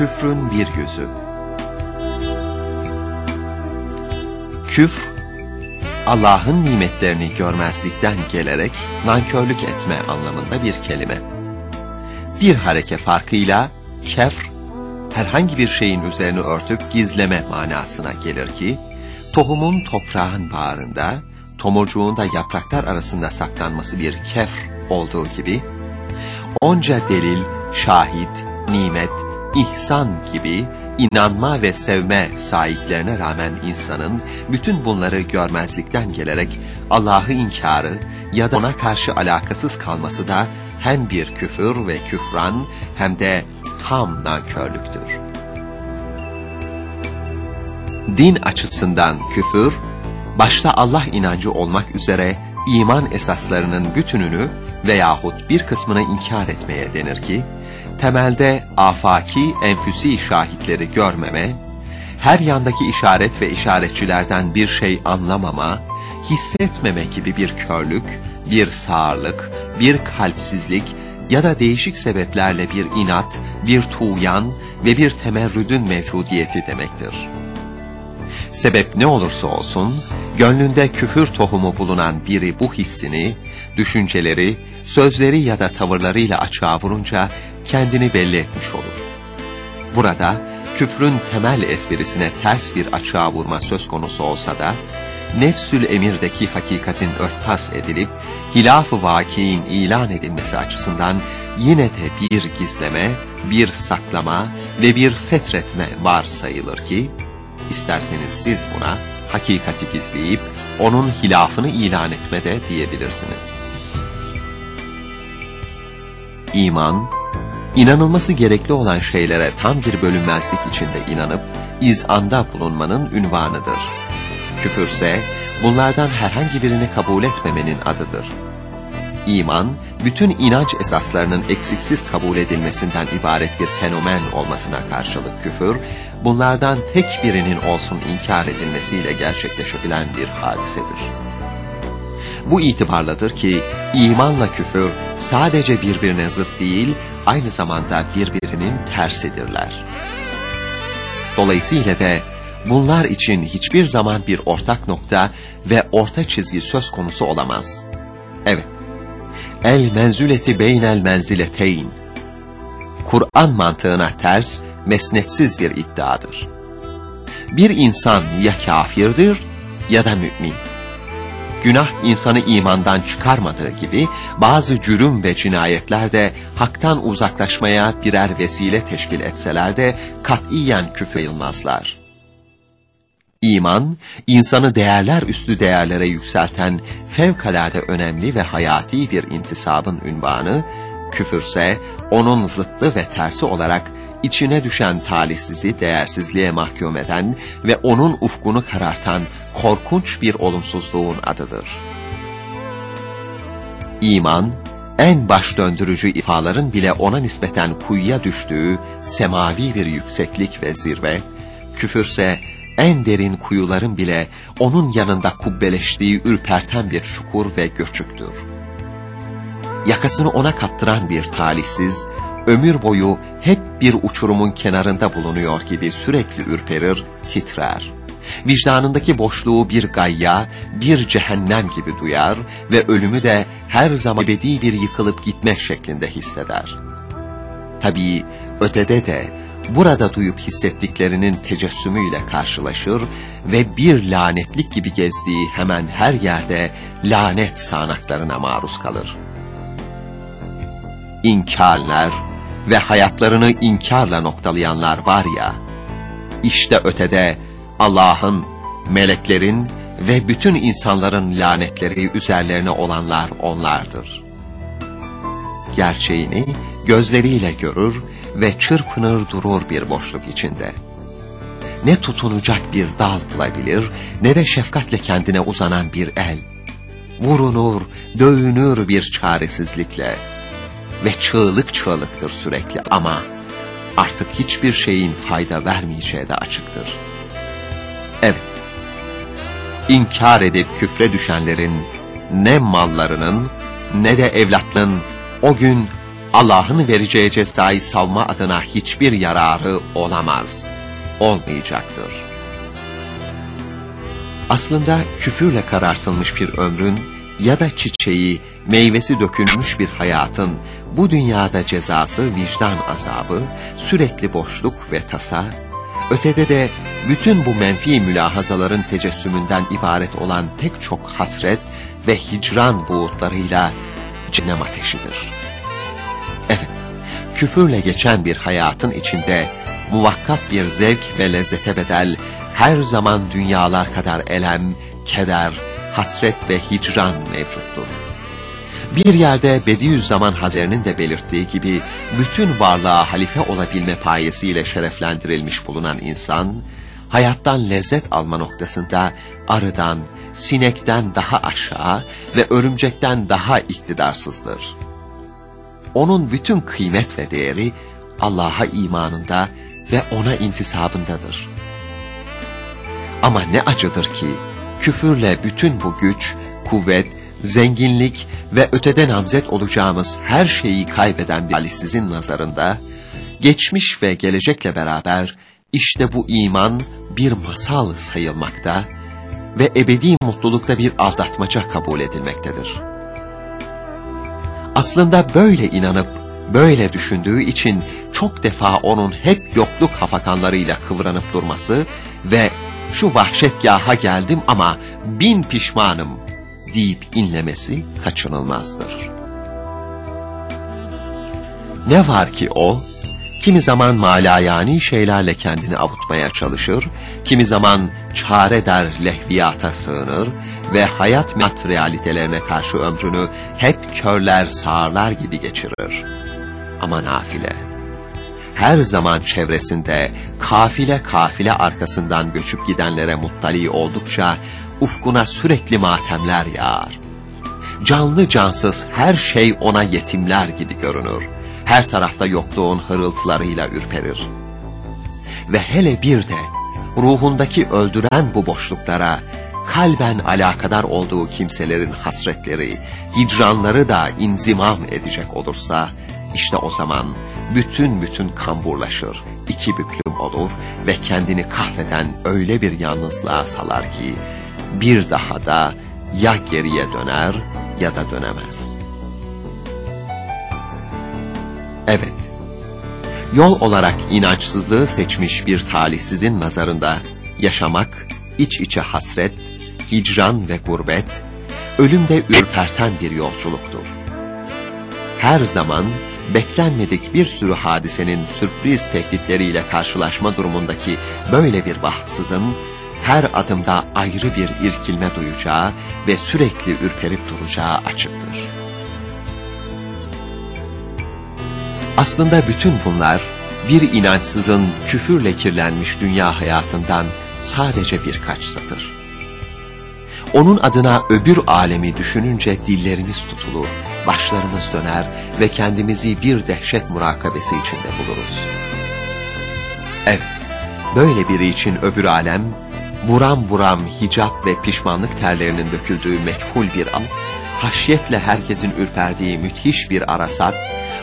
Küfrün bir yüzü. Küfr, Allah'ın nimetlerini görmezlikten gelerek nankörlük etme anlamında bir kelime. Bir hareke farkıyla kefr, herhangi bir şeyin üzerine örtüp gizleme manasına gelir ki, tohumun toprağın bağrında, tomurcuğunda yapraklar arasında saklanması bir kefr olduğu gibi, onca delil, şahit, nimet, ihsan gibi inanma ve sevme sahiplerine rağmen insanın bütün bunları görmezlikten gelerek Allah'ı inkarı ya da ona karşı alakasız kalması da hem bir küfür ve küfran hem de tam nankörlüktür. Din açısından küfür, başta Allah inancı olmak üzere iman esaslarının bütününü veyahut bir kısmını inkar etmeye denir ki, temelde afaki enfüsi şahitleri görmeme, her yandaki işaret ve işaretçilerden bir şey anlamama, hissetmeme gibi bir körlük, bir sağırlık, bir kalpsizlik ya da değişik sebeplerle bir inat, bir tuğyan ve bir temerrüdün mevcudiyeti demektir. Sebep ne olursa olsun, gönlünde küfür tohumu bulunan biri bu hissini, düşünceleri, sözleri ya da tavırlarıyla açığa vurunca kendini belli etmiş olur. Burada küfrün temel esprisine ters bir açığa vurma söz konusu olsa da, nefsül emirdeki hakikatin örtbas edilip, hilaf-ı vakiin ilan edilmesi açısından yine de bir gizleme, bir saklama ve bir setretme var sayılır ki, isterseniz siz buna hakikati gizleyip, onun hilafını ilan etme de diyebilirsiniz. İman, inanılması gerekli olan şeylere tam bir bölünmezlik içinde inanıp, izanda bulunmanın ünvanıdır. Küfürse, bunlardan herhangi birini kabul etmemenin adıdır. İman, bütün inanç esaslarının eksiksiz kabul edilmesinden ibaret bir fenomen olmasına karşılık küfür, bunlardan tek birinin olsun inkar edilmesiyle gerçekleşebilen bir hadisedir. Bu itibarladır ki imanla küfür sadece birbirine zıt değil, aynı zamanda birbirinin tersidirler. Dolayısıyla da bunlar için hiçbir zaman bir ortak nokta ve orta çizgi söz konusu olamaz. Evet, el menzületi beynel menzileteyn. Kur'an mantığına ters, mesnetsiz bir iddiadır. Bir insan ya kafirdir ya da mümin. Günah insanı imandan çıkarmadığı gibi bazı cürüm ve cinayetler de haktan uzaklaşmaya birer vesile teşkil etseler de katiyen küfeyilmazlar. İman, insanı değerler üstü değerlere yükselten fevkalade önemli ve hayati bir intisabın ünvanı, küfürse onun zıttı ve tersi olarak içine düşen talihsizi değersizliğe mahkum eden ve onun ufkunu karartan korkunç bir olumsuzluğun adıdır. İman, en baş döndürücü ifaların bile ona nispeten kuyuya düştüğü semavi bir yükseklik ve zirve, küfürse en derin kuyuların bile onun yanında kubbeleştiği ürperten bir çukur ve göçüktür. Yakasını ona kaptıran bir talihsiz, ömür boyu hep bir uçurumun kenarında bulunuyor gibi sürekli ürperir, titrer. Vicdanındaki boşluğu bir gayya, bir cehennem gibi duyar ve ölümü de her zaman ebedi bir yıkılıp gitme şeklinde hisseder. Tabii ötede de burada duyup hissettiklerinin tecessümüyle karşılaşır ve bir lanetlik gibi gezdiği hemen her yerde lanet sağanaklarına maruz kalır. İnkarlar ve hayatlarını inkarla noktalayanlar var ya, işte ötede Allah'ın, meleklerin ve bütün insanların lanetleri üzerlerine olanlar onlardır. Gerçeğini gözleriyle görür ve çırpınır durur bir boşluk içinde. Ne tutunacak bir dal bulabilir, ne de şefkatle kendine uzanan bir el. Vurunur, dövünür bir çaresizlikle ve çığlık çığlıktır sürekli ama artık hiçbir şeyin fayda vermeyeceği de açıktır. İnkar edip küfre düşenlerin ne mallarının ne de evlatlığın o gün Allah'ın vereceği cezayı savma adına hiçbir yararı olamaz, olmayacaktır. Aslında küfürle karartılmış bir ömrün ya da çiçeği, meyvesi dökülmüş bir hayatın bu dünyada cezası vicdan azabı, sürekli boşluk ve tasa, ötede de bütün bu menfi mülahazaların tecessümünden ibaret olan pek çok hasret ve hicran buğutlarıyla cehennem ateşidir. Evet, küfürle geçen bir hayatın içinde muvakkat bir zevk ve lezzete bedel her zaman dünyalar kadar elem, keder, hasret ve hicran mevcuttur. Bir yerde Bediüzzaman Hazretleri'nin de belirttiği gibi bütün varlığa halife olabilme payesiyle şereflendirilmiş bulunan insan, hayattan lezzet alma noktasında arıdan, sinekten daha aşağı ve örümcekten daha iktidarsızdır. Onun bütün kıymet ve değeri Allah'a imanında ve ona intisabındadır. Ama ne acıdır ki küfürle bütün bu güç, kuvvet, zenginlik ve öteden namzet olacağımız her şeyi kaybeden bir talihsizin nazarında, geçmiş ve gelecekle beraber işte bu iman bir masal sayılmakta ve ebedi mutlulukta bir aldatmaca kabul edilmektedir. Aslında böyle inanıp, böyle düşündüğü için çok defa onun hep yokluk hafakanlarıyla kıvranıp durması ve şu vahşetgaha geldim ama bin pişmanım deyip inlemesi kaçınılmazdır. Ne var ki o, kimi zaman malayani şeylerle kendini avutmaya çalışır, kimi zaman çare der lehviyata sığınır ve hayat materyalitelerine karşı ömrünü hep körler sağırlar gibi geçirir. Ama nafile, her zaman çevresinde kafile kafile arkasından göçüp gidenlere muttali oldukça ufkuna sürekli matemler yağar. Canlı cansız her şey ona yetimler gibi görünür. Her tarafta yokluğun hırıltılarıyla ürperir. Ve hele bir de ruhundaki öldüren bu boşluklara kalben alakadar olduğu kimselerin hasretleri, hicranları da inzimam edecek olursa, işte o zaman bütün bütün kamburlaşır, iki büklüm olur ve kendini kahreden öyle bir yalnızlığa salar ki, bir daha da ya geriye döner ya da dönemez. Evet, yol olarak inançsızlığı seçmiş bir talihsizin nazarında yaşamak, iç içe hasret, hicran ve gurbet, ölümde ürperten bir yolculuktur. Her zaman beklenmedik bir sürü hadisenin sürpriz tehditleriyle karşılaşma durumundaki böyle bir bahtsızın, her adımda ayrı bir irkilme duyacağı ve sürekli ürperip duracağı açıktır. Aslında bütün bunlar bir inançsızın küfürle kirlenmiş dünya hayatından sadece birkaç satır. Onun adına öbür alemi düşününce dillerimiz tutulur, başlarımız döner ve kendimizi bir dehşet murakabesi içinde buluruz. Evet, böyle biri için öbür alem, buram buram hicap ve pişmanlık terlerinin döküldüğü meçhul bir an, haşyetle herkesin ürperdiği müthiş bir arasat,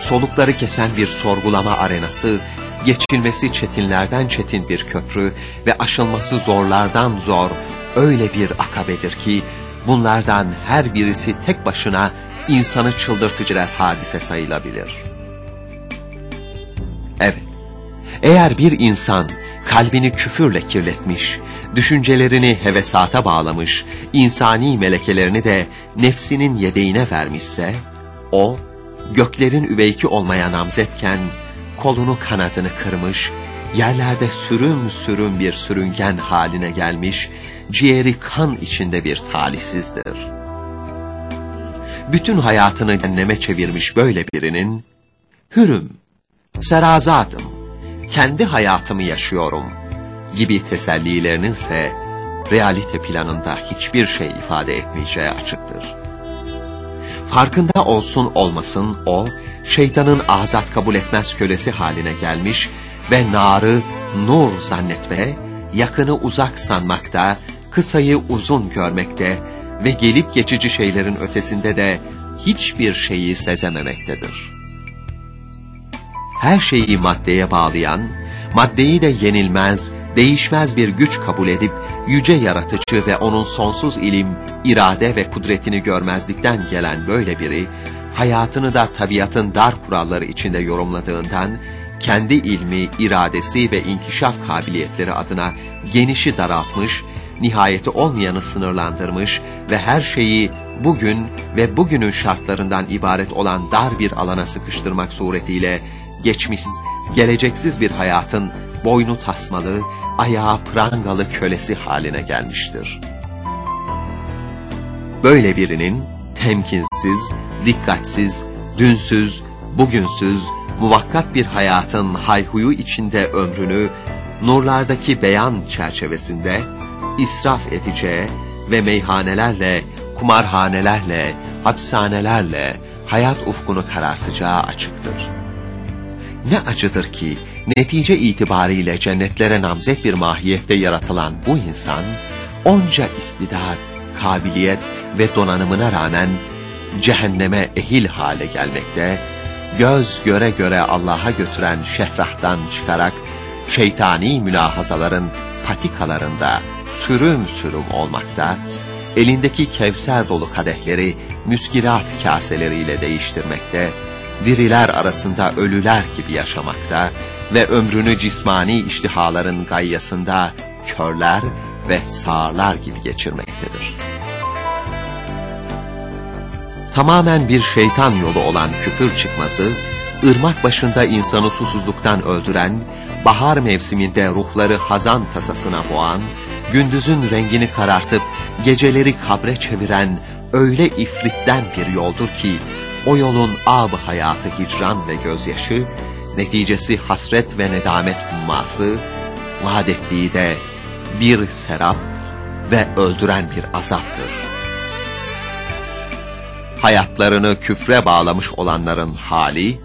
solukları kesen bir sorgulama arenası, geçilmesi çetinlerden çetin bir köprü ve aşılması zorlardan zor öyle bir akabedir ki, bunlardan her birisi tek başına insanı çıldırtıcılar hadise sayılabilir. Evet, eğer bir insan kalbini küfürle kirletmiş, düşüncelerini hevesata bağlamış, insani melekelerini de nefsinin yedeğine vermişse, o, göklerin üveyki olmaya namzetken, kolunu kanadını kırmış, yerlerde sürüm sürüm bir sürüngen haline gelmiş, ciğeri kan içinde bir talihsizdir. Bütün hayatını cehenneme çevirmiş böyle birinin, hürüm, serazadım, kendi hayatımı yaşıyorum gibi tesellilerinin ise realite planında hiçbir şey ifade etmeyeceği açıktır. Farkında olsun olmasın o, şeytanın azat kabul etmez kölesi haline gelmiş ve narı nur zannetme, yakını uzak sanmakta, kısayı uzun görmekte ve gelip geçici şeylerin ötesinde de hiçbir şeyi sezememektedir. her şeyi maddeye bağlayan, maddeyi de yenilmez, değişmez bir güç kabul edip, yüce yaratıcı ve onun sonsuz ilim, irade ve kudretini görmezlikten gelen böyle biri, hayatını da tabiatın dar kuralları içinde yorumladığından, kendi ilmi, iradesi ve inkişaf kabiliyetleri adına genişi daraltmış, nihayeti olmayanı sınırlandırmış ve her şeyi bugün ve bugünün şartlarından ibaret olan dar bir alana sıkıştırmak suretiyle geçmiş, geleceksiz bir hayatın boynu tasmalı, ayağı prangalı kölesi haline gelmiştir. Böyle birinin temkinsiz, dikkatsiz, dünsüz, bugünsüz, muvakkat bir hayatın hayhuyu içinde ömrünü, nurlardaki beyan çerçevesinde israf edeceği ve meyhanelerle, kumarhanelerle, hapishanelerle hayat ufkunu karartacağı açıktır. Ne acıdır ki netice itibariyle cennetlere namzet bir mahiyette yaratılan bu insan, onca istidat, kabiliyet ve donanımına rağmen cehenneme ehil hale gelmekte, göz göre göre Allah'a götüren şehrahtan çıkarak, şeytani mülahazaların patikalarında sürüm sürüm olmakta, elindeki kevser dolu kadehleri müskirat kaseleriyle değiştirmekte, diriler arasında ölüler gibi yaşamakta ve ömrünü cismani iştihaların gayyasında körler ve sağırlar gibi geçirmektedir. Tamamen bir şeytan yolu olan küfür çıkması, ırmak başında insanı susuzluktan öldüren, bahar mevsiminde ruhları hazan tasasına boğan, gündüzün rengini karartıp geceleri kabre çeviren öyle ifritten bir yoldur ki, o yolun ab hayatı hicran ve gözyaşı, neticesi hasret ve nedamet umması, vaat ettiği de bir serap ve öldüren bir azaptır. Hayatlarını küfre bağlamış olanların hali,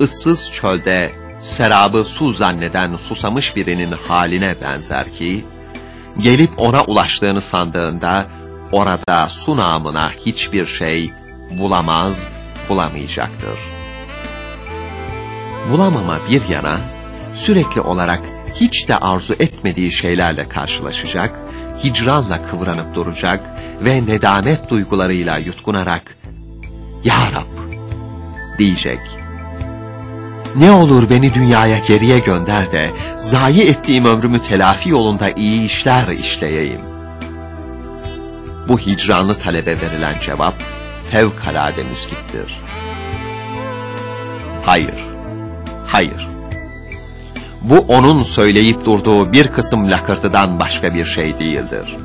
ıssız çölde serabı su zanneden susamış birinin haline benzer ki, gelip ona ulaştığını sandığında, orada su namına hiçbir şey bulamaz, bulamayacaktır. Bulamama bir yana, sürekli olarak hiç de arzu etmediği şeylerle karşılaşacak, hicranla kıvranıp duracak ve nedamet duygularıyla yutkunarak, Ya Rab, diyecek. Ne olur beni dünyaya geriye gönder de, zayi ettiğim ömrümü telafi yolunda iyi işler işleyeyim. Bu hicranlı talebe verilen cevap, fevkalade müskittir. Hayır, hayır. Bu onun söyleyip durduğu bir kısım lakırtıdan başka bir şey değildir.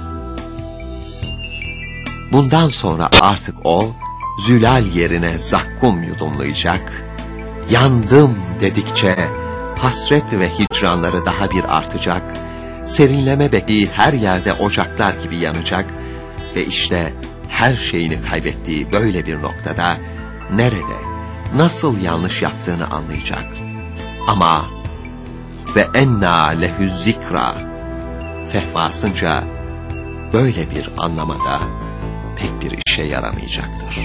Bundan sonra artık o, zülal yerine zakkum yudumlayacak, yandım dedikçe hasret ve hicranları daha bir artacak, serinleme bekliği her yerde ocaklar gibi yanacak ve işte her şeyini kaybettiği böyle bir noktada nerede, nasıl yanlış yaptığını anlayacak. Ama ve enna lehü zikra fehvasınca böyle bir anlamada pek bir işe yaramayacaktır.